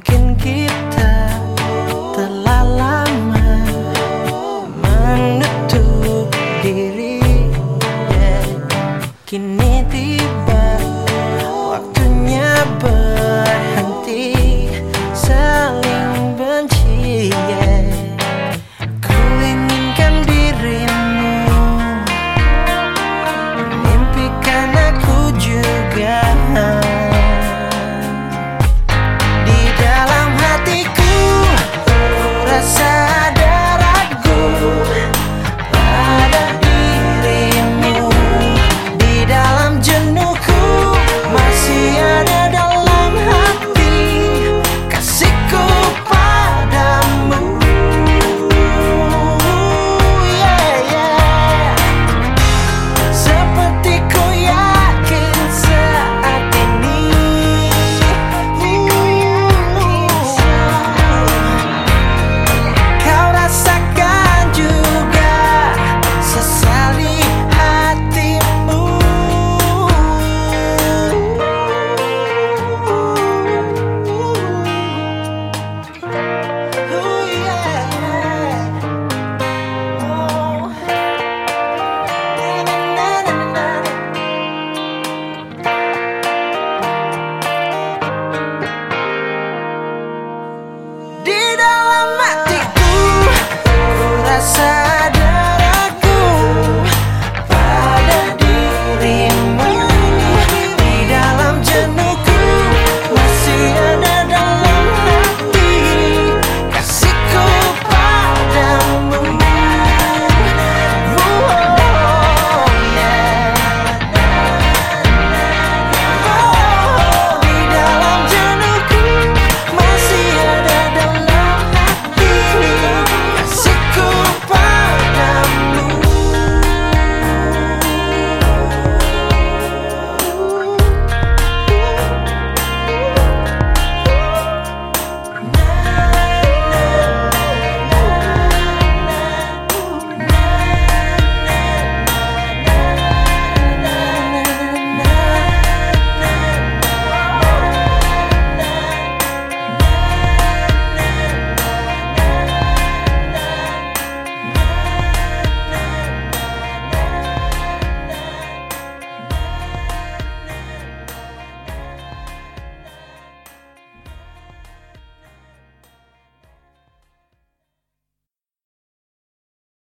Can't keep.